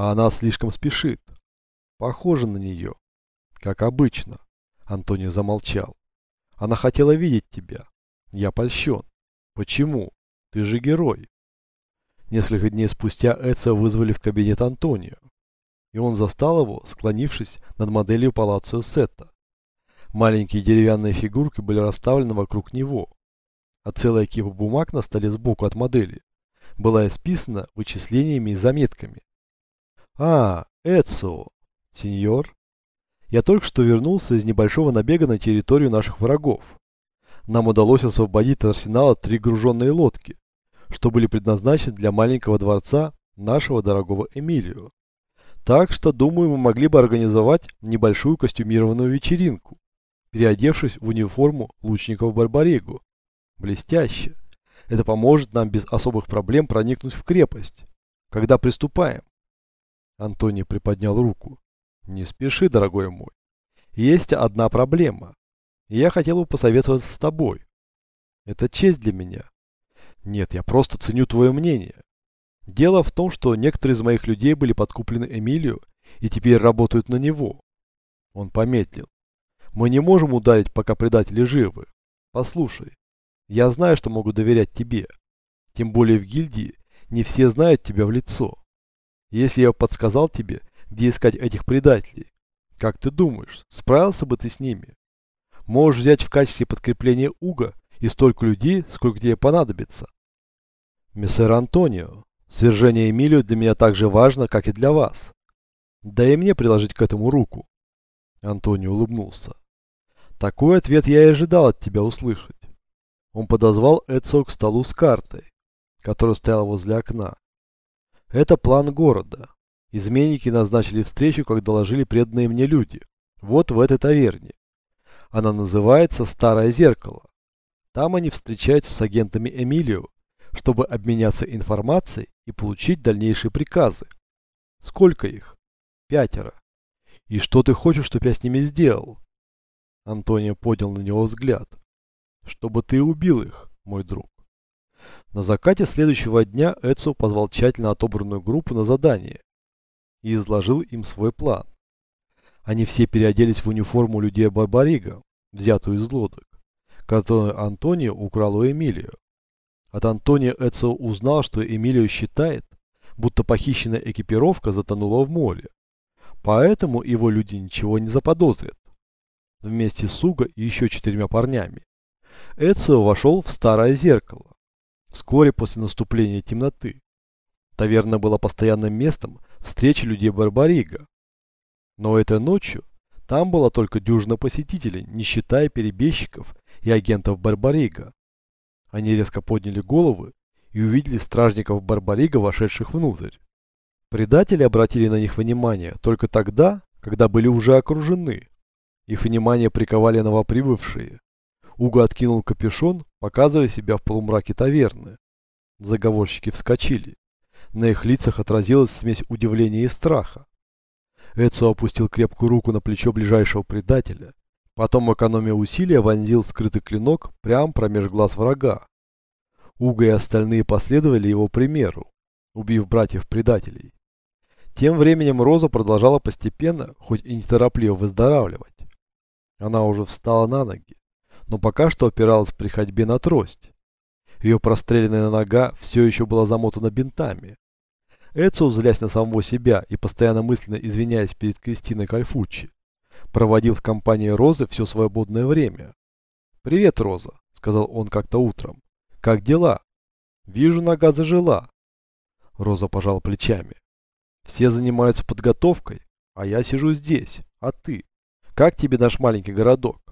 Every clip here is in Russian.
А она слишком спешит. Похоже на нее. Как обычно. Антонио замолчал. Она хотела видеть тебя. Я польщен. Почему? Ты же герой. Несколько дней спустя Эца вызвали в кабинет Антонио. И он застал его, склонившись над моделью Палацио Сетта. Маленькие деревянные фигурки были расставлены вокруг него, а целая кипа бумаг на столе сбоку от модели была исписана вычислениями и заметками. «А, Эцио, сеньор, я только что вернулся из небольшого набега на территорию наших врагов. Нам удалось освободить от арсенала три груженные лодки, что были предназначены для маленького дворца нашего дорогого Эмилио. Так что, думаю, мы могли бы организовать небольшую костюмированную вечеринку, переодевшись в униформу лучников Барбарегу. Блестяще. Это поможет нам без особых проблем проникнуть в крепость. Когда приступаем? Антоний приподнял руку. Не спеши, дорогой мой. Есть одна проблема. Я хотел бы посоветоваться с тобой. Это честь для меня. Нет, я просто ценю твое мнение. Дело в том, что некоторые из моих людей были подкуплены Эмилию и теперь работают на него. Он помедлил. Мы не можем ударить, пока предатели живы. Послушай, я знаю, что могу доверять тебе. Тем более в гильдии не все знают тебя в лицо. Если я подсказал тебе, где искать этих предателей, как ты думаешь, справился бы ты с ними? Можешь взять в качестве подкрепления Уга и столько людей, сколько тебе понадобится. Мессер Антонио, свержение Эмилио для меня так же важно, как и для вас. Да и мне приложить к этому руку. Антонио улыбнулся. Такой ответ я и ожидал от тебя услышать. Он подозвал Эдсо к столу с картой, которая стояла возле окна. Это план города. Изменники назначили встречу, как доложили преданные мне люди. Вот в этой таверне. Она называется «Старое зеркало». Там они встречаются с агентами Эмилио, чтобы обменяться информацией и получить дальнейшие приказы. Сколько их? Пятеро. И что ты хочешь, чтобы я с ними сделал? Антонио поднял на него взгляд. Чтобы ты убил их, мой друг. На закате следующего дня Эцо позвал тщательно отобранную группу на задание и изложил им свой план. Они все переоделись в униформу людей Барбарига, взятую из лодок которую Антонио украл у Эмилио. От Антонио Эцио узнал, что Эмилио считает, будто похищенная экипировка затонула в море. Поэтому его люди ничего не заподозрят. Вместе с Суго и еще четырьмя парнями. Эцио вошел в старое зеркало. Вскоре после наступления темноты. Таверна была постоянным местом встречи людей Барбарига. Но этой ночью там было только дюжина посетителей, не считая перебежчиков и агентов Барбарига. Они резко подняли головы и увидели стражников Барбарига, вошедших внутрь. Предатели обратили на них внимание только тогда, когда были уже окружены. Их внимание приковали новоприбывшие. Уго откинул капюшон, показывая себя в полумраке таверны. Заговорщики вскочили. На их лицах отразилась смесь удивления и страха. Эцо опустил крепкую руку на плечо ближайшего предателя Потом, экономия усилия, вонзил скрытый клинок прямо промеж глаз врага. Уга и остальные последовали его примеру, убив братьев-предателей. Тем временем Роза продолжала постепенно, хоть и неторопливо выздоравливать. Она уже встала на ноги, но пока что опиралась при ходьбе на трость. Ее простреленная нога все еще была замотана бинтами. Эцу, злясь на самого себя и постоянно мысленно извиняясь перед Кристиной Кальфуччи, проводил в компании Розы все свободное время. «Привет, Роза», — сказал он как-то утром. «Как дела?» «Вижу, нога зажила». Роза пожал плечами. «Все занимаются подготовкой, а я сижу здесь. А ты? Как тебе наш маленький городок?»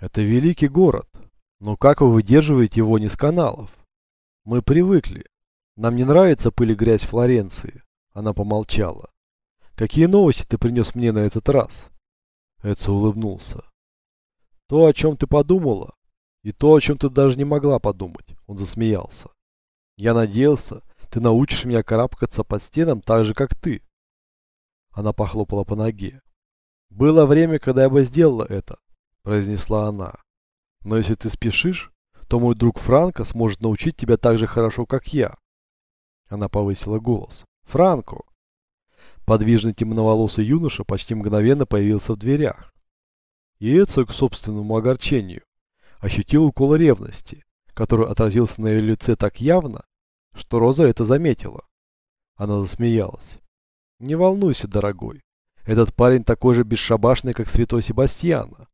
«Это великий город. Но как вы выдерживаете его не с каналов?» «Мы привыкли. Нам не нравится пыль и грязь Флоренции». Она помолчала. «Какие новости ты принес мне на этот раз?» Эдсо улыбнулся. То, о чем ты подумала, и то, о чем ты даже не могла подумать, он засмеялся. Я надеялся, ты научишь меня карабкаться под стенам так же, как ты. Она похлопала по ноге. Было время, когда я бы сделала это, произнесла она. Но если ты спешишь, то мой друг Франко сможет научить тебя так же хорошо, как я. Она повысила голос. Франко! Подвижный темноволосый юноша почти мгновенно появился в дверях. И Эцио, к собственному огорчению, ощутил укол ревности, который отразился на ее лице так явно, что Роза это заметила. Она засмеялась. «Не волнуйся, дорогой. Этот парень такой же бесшабашный, как святой Себастьяна.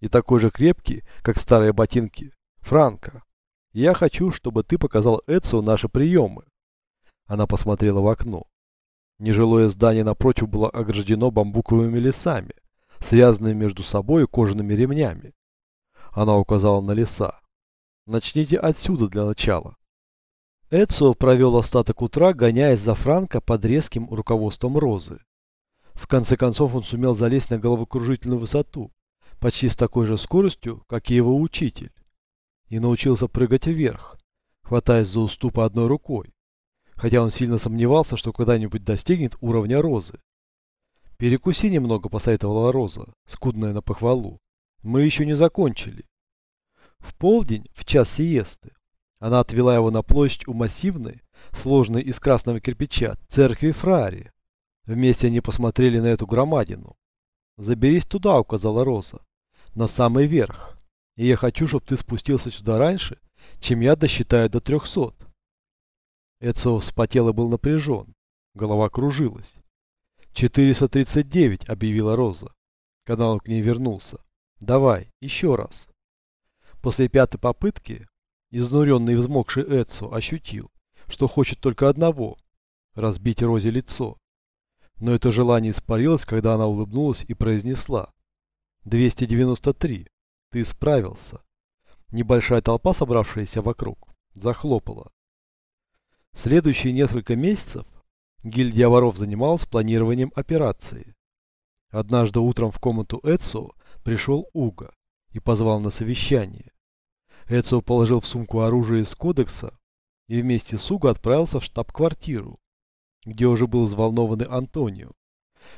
И такой же крепкий, как старые ботинки Франка. Я хочу, чтобы ты показал Эдсу наши приемы». Она посмотрела в окно. Нежилое здание напротив было ограждено бамбуковыми лесами, связанными между собой кожаными ремнями. Она указала на леса. Начните отсюда для начала. Эдсо провел остаток утра, гоняясь за Франко под резким руководством Розы. В конце концов он сумел залезть на головокружительную высоту, почти с такой же скоростью, как и его учитель, и научился прыгать вверх, хватаясь за уступы одной рукой, хотя он сильно сомневался, что когда-нибудь достигнет уровня Розы. «Перекуси немного», — посоветовала Роза, скудная на похвалу. «Мы еще не закончили». В полдень, в час сиесты, она отвела его на площадь у массивной, сложной из красного кирпича, церкви Фрари. Вместе они посмотрели на эту громадину. «Заберись туда», — указала Роза, — «на самый верх. И я хочу, чтобы ты спустился сюда раньше, чем я досчитаю до трехсот». Эцио вспотел и был напряжен. Голова кружилась. «439», — объявила Роза, когда он к ней вернулся. «Давай, еще раз». После пятой попытки Изнуренный и взмокший Эдсо ощутил, что хочет только одного – разбить Розе лицо. Но это желание испарилось, когда она улыбнулась и произнесла. «293. Ты справился». Небольшая толпа, собравшаяся вокруг, захлопала. Следующие несколько месяцев гильдия воров занималась планированием операции. Однажды утром в комнату Эдсо пришел Уга и позвал на совещание. Эцио положил в сумку оружие из кодекса и вместе с Уго отправился в штаб-квартиру, где уже был взволнованный Антонио,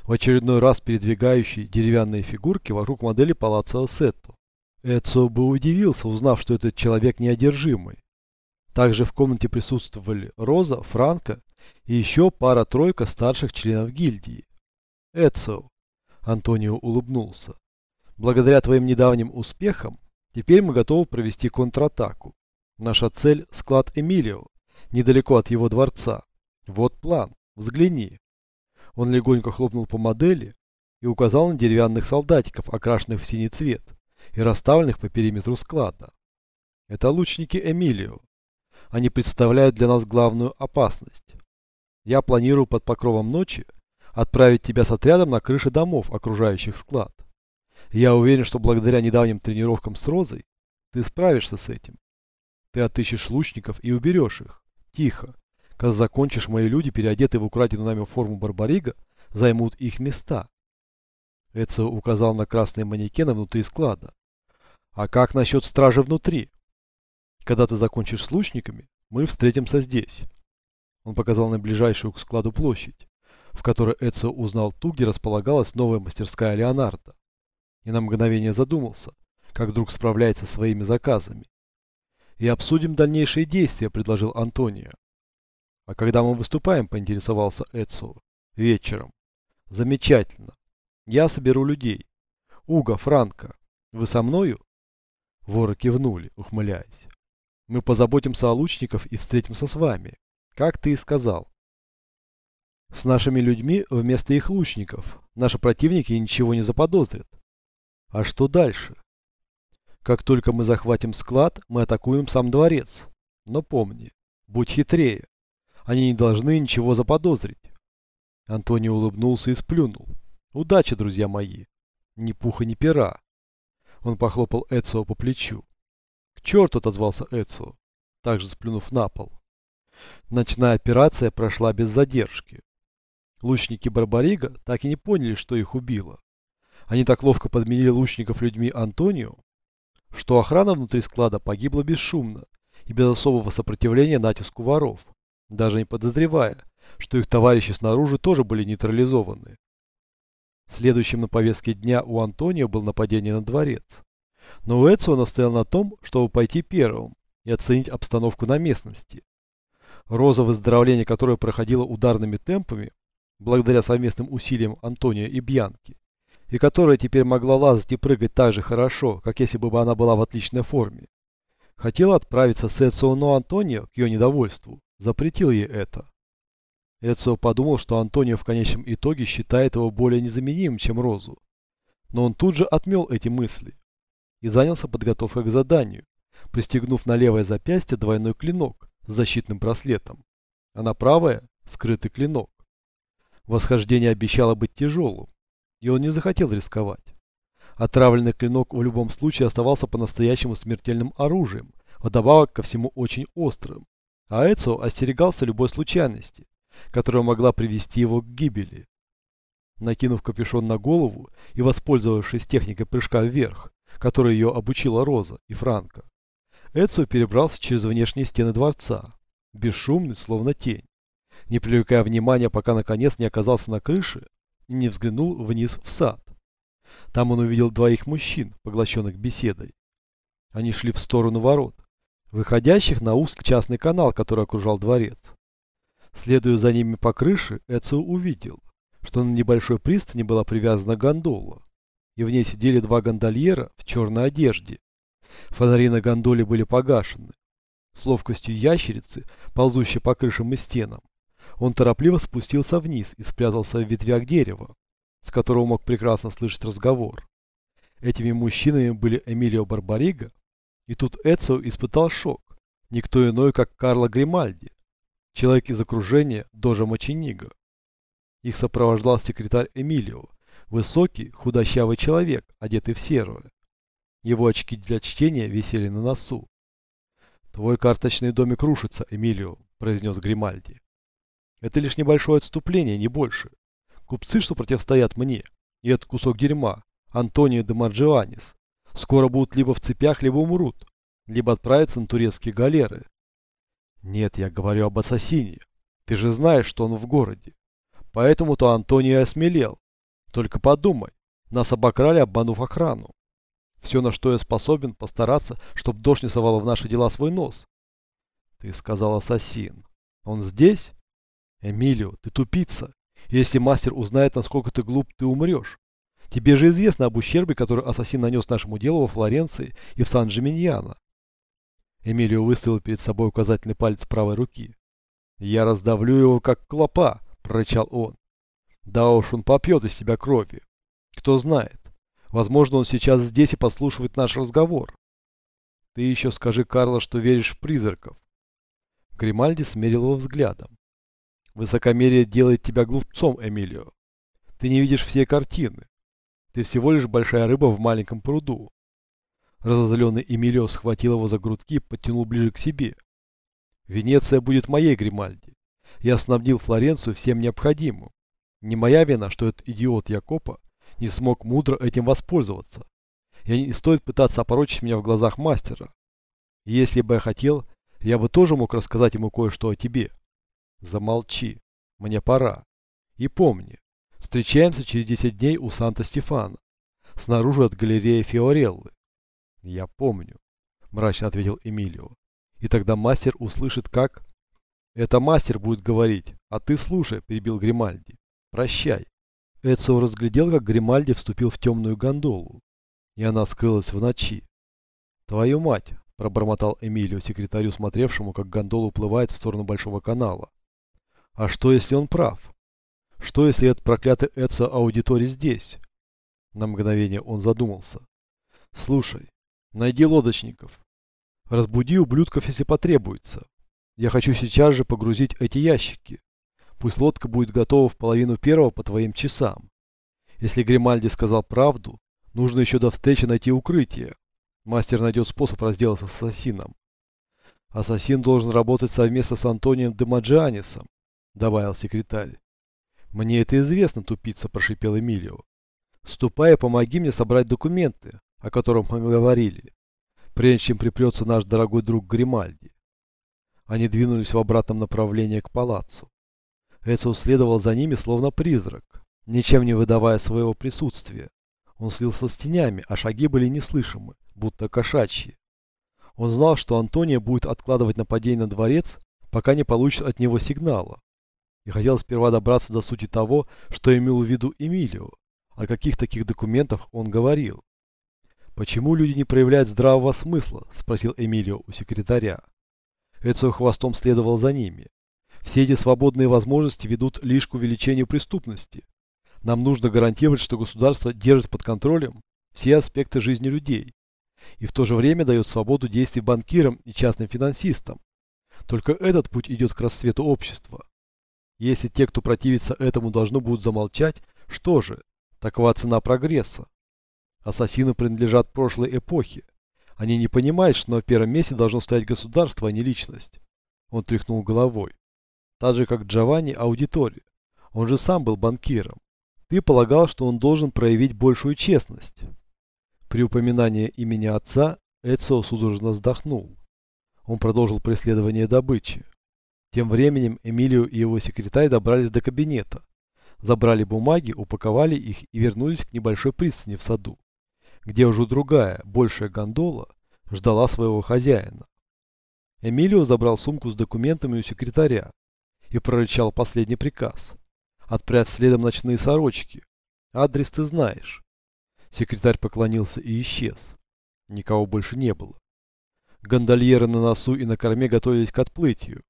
в очередной раз передвигающий деревянные фигурки вокруг модели Палаццо Сетто. Эцио бы удивился, узнав, что этот человек неодержимый. Также в комнате присутствовали Роза, Франко и еще пара-тройка старших членов гильдии. Эцио, Антонио улыбнулся, благодаря твоим недавним успехам Теперь мы готовы провести контратаку. Наша цель – склад Эмилио, недалеко от его дворца. Вот план, взгляни. Он легонько хлопнул по модели и указал на деревянных солдатиков, окрашенных в синий цвет и расставленных по периметру склада. Это лучники Эмилио. Они представляют для нас главную опасность. Я планирую под покровом ночи отправить тебя с отрядом на крыши домов, окружающих склад. Я уверен, что благодаря недавним тренировкам с Розой ты справишься с этим. Ты отыщешь лучников и уберешь их. Тихо. Когда закончишь, мои люди, переодетые в украденную нами форму Барбарига, займут их места. Эцио указал на красные манекены внутри склада. А как насчет стражи внутри? Когда ты закончишь с лучниками, мы встретимся здесь. Он показал на ближайшую к складу площадь, в которой Эцио узнал ту, где располагалась новая мастерская Леонардо и на мгновение задумался, как вдруг справляется со своими заказами. «И обсудим дальнейшие действия», — предложил Антонио. «А когда мы выступаем?» — поинтересовался Эцио. «Вечером». «Замечательно. Я соберу людей. Уга, Франко, вы со мною?» Воры кивнули, ухмыляясь. «Мы позаботимся о лучниках и встретимся с вами, как ты и сказал. С нашими людьми вместо их лучников. Наши противники ничего не заподозрят. А что дальше? Как только мы захватим склад, мы атакуем сам дворец. Но помни, будь хитрее. Они не должны ничего заподозрить. Антонио улыбнулся и сплюнул. Удачи, друзья мои. Ни пуха, ни пера. Он похлопал Эцио по плечу. К черту отозвался Эцио, также сплюнув на пол. Ночная операция прошла без задержки. Лучники Барбарига так и не поняли, что их убило. Они так ловко подменили лучников людьми Антонио, что охрана внутри склада погибла бесшумно и без особого сопротивления натиску воров, даже не подозревая, что их товарищи снаружи тоже были нейтрализованы. Следующим на повестке дня у Антонио был нападение на дворец. Но Уэцио настоял на том, чтобы пойти первым и оценить обстановку на местности. Роза, выздоровление которой проходило ударными темпами, благодаря совместным усилиям Антония и Бьянки, и которая теперь могла лазать и прыгать так же хорошо, как если бы она была в отличной форме, хотела отправиться с Эцио, Антонио, к ее недовольству, запретил ей это. Эцио подумал, что Антонио в конечном итоге считает его более незаменимым, чем Розу. Но он тут же отмел эти мысли и занялся подготовкой к заданию, пристегнув на левое запястье двойной клинок с защитным браслетом, а на правое – скрытый клинок. Восхождение обещало быть тяжелым, и он не захотел рисковать. Отравленный клинок в любом случае оставался по-настоящему смертельным оружием, вдобавок ко всему очень острым, а Эцо остерегался любой случайности, которая могла привести его к гибели. Накинув капюшон на голову и воспользовавшись техникой прыжка вверх, которой ее обучила Роза и Франко, Эцио перебрался через внешние стены дворца, бесшумный, словно тень, не привлекая внимания, пока наконец не оказался на крыше и не взглянул вниз в сад. Там он увидел двоих мужчин, поглощенных беседой. Они шли в сторону ворот, выходящих на узкий частный канал, который окружал дворец. Следуя за ними по крыше, Эцио увидел, что на небольшой пристани была привязана гондола, и в ней сидели два гондольера в черной одежде Фонари на гондоле были погашены. С ловкостью ящерицы, ползущей по крышам и стенам, он торопливо спустился вниз и спрятался в ветвях дерева, с которого мог прекрасно слышать разговор. Этими мужчинами были Эмилио Барбарига, и тут Эцио испытал шок, никто иной, как Карло Гримальди, человек из окружения Дожа Моченига. Их сопровождал секретарь Эмилио, высокий, худощавый человек, одетый в серое. Его очки для чтения висели на носу. «Твой карточный домик рушится, Эмилио», – произнес Гримальди. «Это лишь небольшое отступление, не больше. Купцы, что противостоят мне, и этот кусок дерьма, Антонио де Марджианис, скоро будут либо в цепях, либо умрут, либо отправятся на турецкие галеры». «Нет, я говорю об ассасине. Ты же знаешь, что он в городе. Поэтому-то Антонио осмелел. Только подумай, нас обокрали, обманув охрану. Все, на что я способен, постараться, чтобы дождь не совала в наши дела свой нос. Ты сказал ассасин. Он здесь? Эмилио, ты тупица. Если мастер узнает, насколько ты глуп, ты умрешь. Тебе же известно об ущербе, который ассасин нанес нашему делу во Флоренции и в Сан-Джиминьяно. Эмилио выставил перед собой указательный палец правой руки. «Я раздавлю его, как клопа», — прорычал он. «Да уж, он попьет из тебя крови. Кто знает, Возможно, он сейчас здесь и послушивает наш разговор. Ты еще скажи, Карло, что веришь в призраков. Гримальди смерил его взглядом. Высокомерие делает тебя глупцом, Эмилио. Ты не видишь все картины. Ты всего лишь большая рыба в маленьком пруду. Разозленный Эмилио схватил его за грудки и подтянул ближе к себе. Венеция будет моей, Гримальди. Я снабдил Флоренцию всем необходимым. Не моя вина, что этот идиот Якопа не смог мудро этим воспользоваться. И не стоит пытаться опорочить меня в глазах мастера. Если бы я хотел, я бы тоже мог рассказать ему кое-что о тебе. Замолчи. Мне пора. И помни, встречаемся через 10 дней у Санта-Стефана, снаружи от галереи Фиореллы. Я помню, мрачно ответил Эмилио. И тогда мастер услышит, как... Это мастер будет говорить, а ты слушай, перебил Гримальди. Прощай. Эцио разглядел, как Гримальди вступил в темную гондолу, и она скрылась в ночи. «Твою мать!» – пробормотал Эмилио секретарю, смотревшему, как гондола уплывает в сторону Большого канала. «А что, если он прав? Что, если этот проклятый Эцио аудиторий здесь?» На мгновение он задумался. «Слушай, найди лодочников. Разбуди ублюдков, если потребуется. Я хочу сейчас же погрузить эти ящики. Пусть лодка будет готова в половину первого по твоим часам. Если Гримальди сказал правду, нужно еще до встречи найти укрытие. Мастер найдет способ разделаться с ассасином. Ассасин должен работать совместно с Антонием Демаджианисом, добавил секретарь. Мне это известно, тупица, прошипел Эмилио. Ступай и помоги мне собрать документы, о которых мы говорили, прежде чем припрется наш дорогой друг Гримальди. Они двинулись в обратном направлении к палацу. Эцио следовал за ними словно призрак, ничем не выдавая своего присутствия. Он слился с тенями, а шаги были неслышимы, будто кошачьи. Он знал, что Антония будет откладывать нападение на дворец, пока не получит от него сигнала. И хотел сперва добраться до сути того, что имел в виду Эмилио, о каких таких документах он говорил. «Почему люди не проявляют здравого смысла?» – спросил Эмилио у секретаря. Эцио хвостом следовал за ними. Все эти свободные возможности ведут лишь к увеличению преступности. Нам нужно гарантировать, что государство держит под контролем все аспекты жизни людей и в то же время дает свободу действий банкирам и частным финансистам. Только этот путь идет к расцвету общества. Если те, кто противится этому, должны будут замолчать, что же, такова цена прогресса. Ассасины принадлежат прошлой эпохе. Они не понимают, что на первом месте должно стоять государство, а не личность. Он тряхнул головой. Так же, как Джованни Аудитори. Он же сам был банкиром. Ты полагал, что он должен проявить большую честность. При упоминании имени отца Эцио судорожно вздохнул. Он продолжил преследование добычи. Тем временем Эмилио и его секретарь добрались до кабинета. Забрали бумаги, упаковали их и вернулись к небольшой пристани в саду где уже другая, большая гондола ждала своего хозяина. Эмилио забрал сумку с документами у секретаря и прорычал последний приказ. «Отправь следом ночные сорочки. Адрес ты знаешь». Секретарь поклонился и исчез. Никого больше не было. Гондольеры на носу и на корме готовились к отплытию.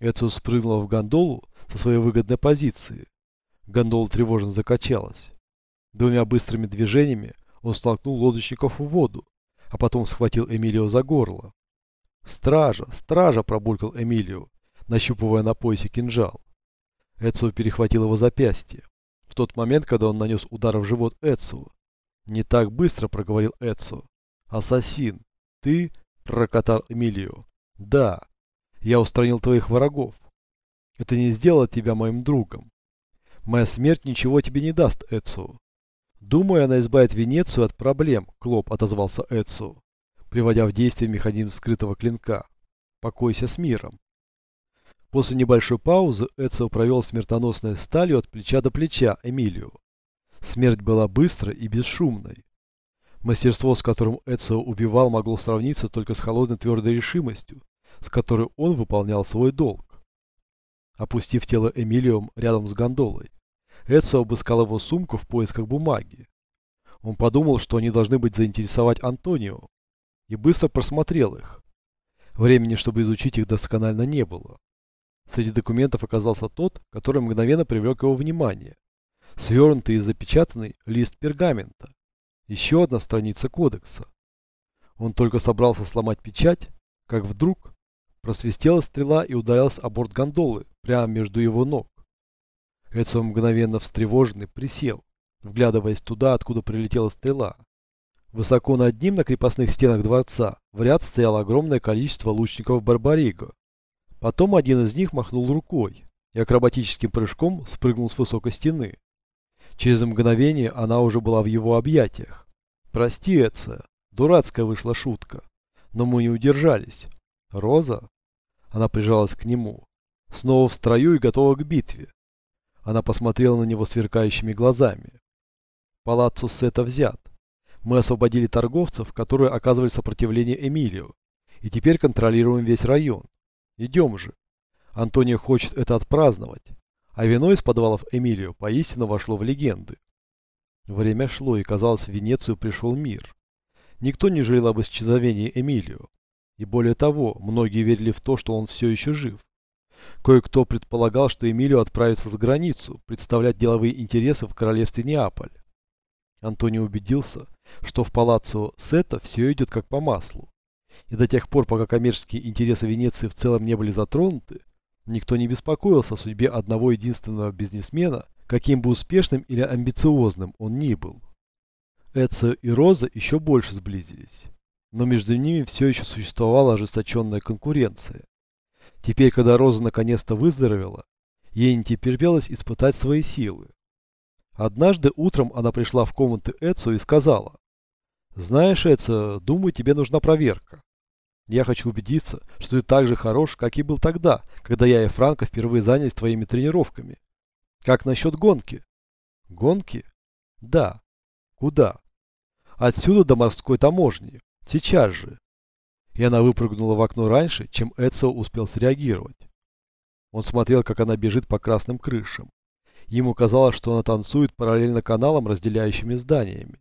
Эцио спрыгнул в гондолу со своей выгодной позиции. Гондола тревожно закачалась. Двумя быстрыми движениями он столкнул лодочников в воду, а потом схватил Эмилио за горло. «Стража! Стража!» – пробулькал Эмилио, нащупывая на поясе кинжал. Эцио перехватил его запястье. В тот момент, когда он нанес удар в живот Эцио. «Не так быстро!» – проговорил Эцио. «Ассасин! Ты?» – прокатал Эмилио. «Да! Я устранил твоих врагов. Это не сделало тебя моим другом. Моя смерть ничего тебе не даст, Эцио. «Думаю, она избавит Венецию от проблем», — Клоп отозвался Эцу, приводя в действие механизм скрытого клинка. «Покойся с миром». После небольшой паузы Эцио провел смертоносной сталью от плеча до плеча Эмилию. Смерть была быстрой и бесшумной. Мастерство, с которым Эцио убивал, могло сравниться только с холодной твердой решимостью, с которой он выполнял свой долг. Опустив тело Эмилиум рядом с гондолой, Эдсо обыскал его сумку в поисках бумаги. Он подумал, что они должны быть заинтересовать Антонио, и быстро просмотрел их. Времени, чтобы изучить их досконально, не было. Среди документов оказался тот, который мгновенно привлек его внимание. Свернутый и запечатанный лист пергамента. Еще одна страница кодекса. Он только собрался сломать печать, как вдруг просвистела стрела и ударилась о борт гондолы прямо между его ног. Эдсон мгновенно встревоженный присел, вглядываясь туда, откуда прилетела стрела. Высоко над ним на крепостных стенах дворца в ряд стояло огромное количество лучников Барбариго. Потом один из них махнул рукой и акробатическим прыжком спрыгнул с высокой стены. Через мгновение она уже была в его объятиях. «Прости, Эдса, дурацкая вышла шутка, но мы не удержались. Роза?» Она прижалась к нему. Снова в строю и готова к битве. Она посмотрела на него сверкающими глазами. Палаццо Сета взят. Мы освободили торговцев, которые оказывали сопротивление Эмилию, и теперь контролируем весь район. Идем же. Антонио хочет это отпраздновать, а вино из подвалов Эмилио поистину вошло в легенды. Время шло, и казалось, в Венецию пришел мир. Никто не жалел об исчезновении Эмилио. И более того, многие верили в то, что он все еще жив. Кое-кто предполагал, что Эмилио отправится за границу, представлять деловые интересы в королевстве Неаполь. Антонио убедился, что в палаццо Сета все идет как по маслу. И до тех пор, пока коммерческие интересы Венеции в целом не были затронуты, никто не беспокоился о судьбе одного единственного бизнесмена, каким бы успешным или амбициозным он ни был. Эцио и Роза еще больше сблизились. Но между ними все еще существовала ожесточенная конкуренция. Теперь, когда Роза наконец-то выздоровела, ей не терпелось испытать свои силы. Однажды утром она пришла в комнаты Эцу и сказала, «Знаешь, Эцо, думаю, тебе нужна проверка. Я хочу убедиться, что ты так же хорош, как и был тогда, когда я и Франко впервые занялись твоими тренировками. Как насчет гонки?» «Гонки?» «Да». «Куда?» «Отсюда до морской таможни. Сейчас же и она выпрыгнула в окно раньше, чем Эцио успел среагировать. Он смотрел, как она бежит по красным крышам. Ему казалось, что она танцует параллельно каналам, разделяющими зданиями.